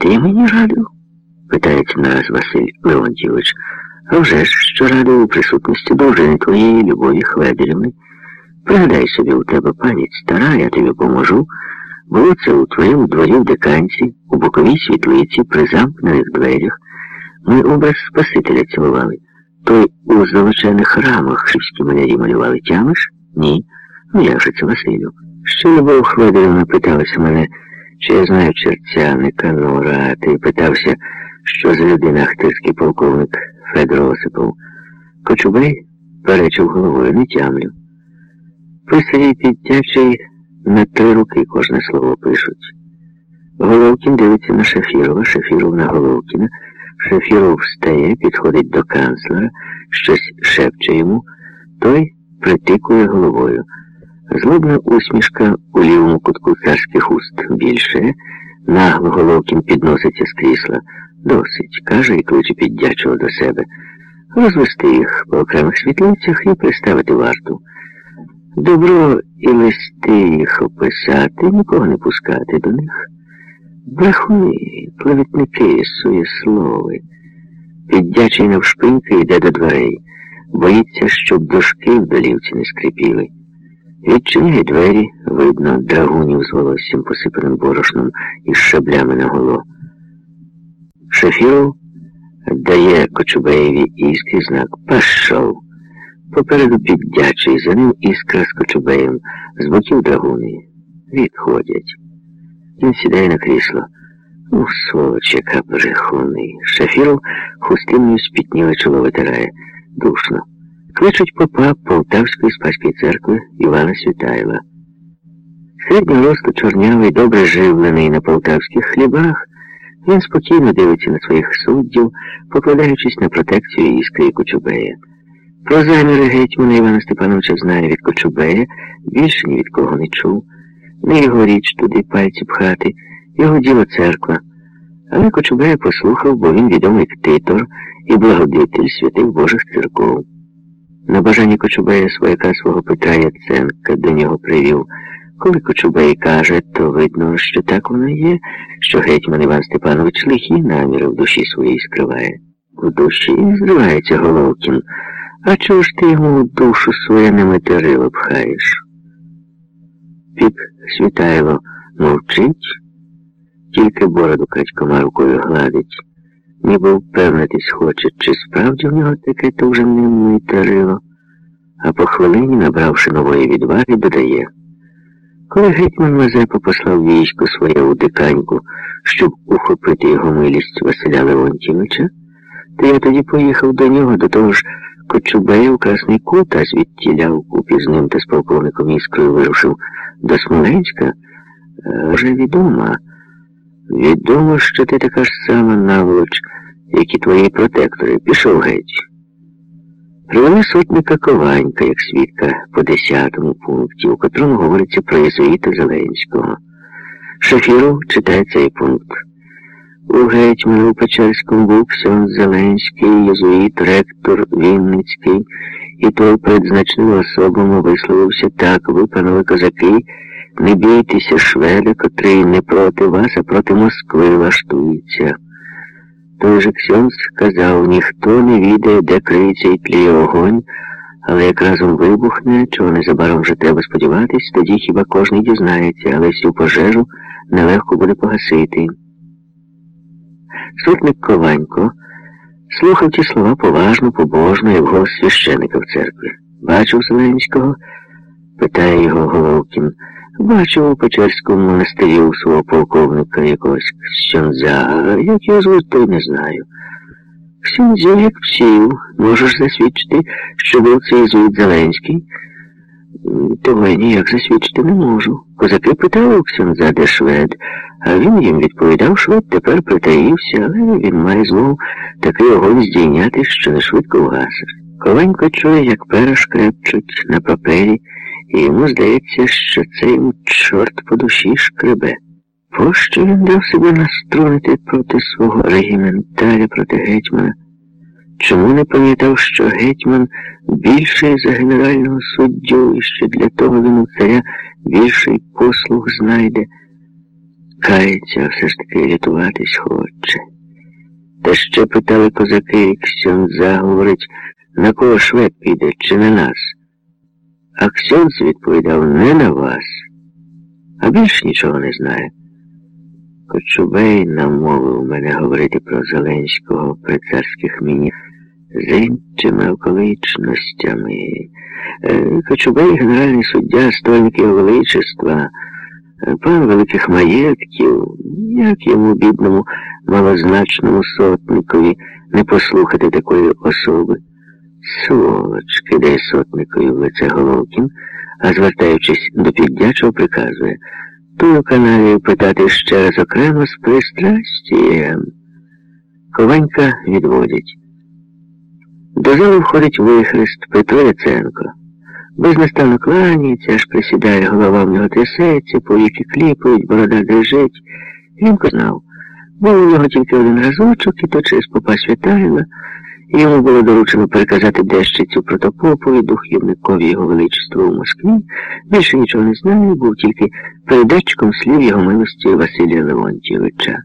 Ти мені радив? питається нараз Василь Леонтійович. А вже ж, що радив у присутності дружини твоєї Любові Хведерівни. Пригадай собі, у тебе пам'ять стара, я тобі поможу. Було це у твоєму дворі в деканці, у боковій світлиці, при замкнених дверях. Ми образ Спасителя цілували. Той у золочених рамах шивські малярі малювали тямиш? Ні. Ну як же це, Василю? Ще Любов Хведерівна питалася мене, чи я знаю черця Никанора, а ти питався, що за людина ахтирський полковник Федор Осипов. Кочубей перечив головою, не тямлю. Писарі підтячий на три руки кожне слово пишуть. Головкін дивиться на Шафірова, Шафіров на Головкіна. Шафіров встає, підходить до канцлера, щось шепче йому, той притикує головою. Злобна усмішка у лівому кутку царських уст більше, нагло Головкін підноситься з крісла. Досить, каже і кличе піддячого до себе. Розвести їх по окремих світлицях і приставити варту. Добро і листи їх описати, нікого не пускати до них. Брехуни, клеветники, суєслови. Піддячий навшпиньки йде до дверей. Боїться, щоб дошки в долівці не скрипіли. Відчиняє двері, видно, драгунів з волоссям посипаним борошном і шаблями на голо. Шефіров дає Кочубеєві іскрі знак Пашов. Попереду піддячий, за ним іскра з Кочубеєм, з боків драгуни. Відходять. Він сідає на крісло. У сволоч, яка брехуни. Шафіров хустиною спітніле чоло витирає. Душно. Кличуть попа Полтавської спаської церкви Івана Світайла. Середнього росту чорнявий, добре живлений на полтавських хлібах, він спокійно дивиться на своїх суддів, покладаючись на протекцію іскри Кочубея. Про заміри гетьмана Івана Степановича знає від Кочубея, більше ні від кого не чув. Не його річ туди пальці пхати, його діло церква. Але Кочубея послухав, бо він відомий ктитор і благодетель святих Божих церков. На бажання Кочубея свояка свого Петра Яценка до нього привів. Коли Кочубей каже, то видно, що так воно є, що гетьман Іван Степанович лихі наміри в душі своїй скриває. В душі зривається Головкін. А чого ж ти йому в душу своє неметерило пхаєш? Піп Світайло мовчить, тільки бороду качкома рукою гладить, ніби впевнитись хоче, чи справді в нього таке то вже не метерило, а по хвилині, набравши нової відваги, додає. Коли гетьман Мазепа послав військо своє у диканьку, щоб ухопити його милість Василя Леонтівича, то я тоді поїхав до нього, до того ж Кочубея у Красний Кут, а звідтіля у купі з ним та з полковником Іскрою вирушив до Смоленська, вже відомо. Відомо, що ти така ж сама наволоч, як і твої протектори. Пішов геть. Привели сотника Кованька, як свідка, по десятому пункті, у котрому говориться про єзуїта Зеленського. Шафіров читає цей пункт. У гетьману у Печерському був Ксьон Зеленський, єзуїт, ректор Вінницький, і той перед значними особами висловився так, ви, панове козаки, не бійтеся шведа, котрий не проти вас, а проти Москви лаштується. Той же Ксьонс сказав, ніхто не відає, де криється і тліє огонь, але як разом вибухне, чого незабаром вже треба сподіватись, тоді хіба кожний дізнається, але цю пожежу нелегко буде погасити. Сотник Кованько слухав ті слова поважно, побожно, як голос священика в церкві. Бачив Зеленського? питає його Головкін. Бачив у Печерському монастирі у свого полковника якогось Ксьонза. Як його звуть, то не знаю. Ксьонзів, як псів, можеш засвідчити, що був цей звуть Зеленський? Того я ніяк засвідчити не можу. Козаки питали у Ксьонза, де швед, а він їм відповідав, швед тепер притаївся, але він має змогу такий огонь здійняти, що не швидко вгасиш. Ковенько чує, як пера шкрепчуть на папері, і йому здається, що це йому чорт по душі шкребе. Пощо він дав себе наструнити проти свого регіментаря, проти гетьмана? Чому не пам'ятав, що гетьман більший за генерального суддю і що для того він у царя більший послуг знайде? кається, все ж таки рятуватись хоче. Та ще питали козаки, і Ксьонза говорить, на кого швед піде, чи на нас. А Ксьонз відповідав не на вас, а більш нічого не знає. Кочубей намовив мене говорити про Зеленського при царських міні з іншими околичностями. Е, Кочубей, генеральний суддя, стольник його величества, е, пан великих маєтків, як йому, бідному, малозначному сотникові, не послухати такої особи. Сволоч, кидає сотникові в лице Головкін, а звертаючись до піддячого, приказує тую каналію питати ще раз окремо з пристрастієм. Ковенька відводять. До залу входить вихрест Петро Яценко. Безнаставно кланяється, аж присідає, голова в нього трясеться, повіки кліпають, борода дрижить. Він знав. Був у нього тільки один разочок, і то через попа Святайла, і йому було доручено переказати дещицю протопопові, духівникові його величества у Москві. Більше нічого не знаю, був тільки передатчиком слів його милості Василія Леонтійовича.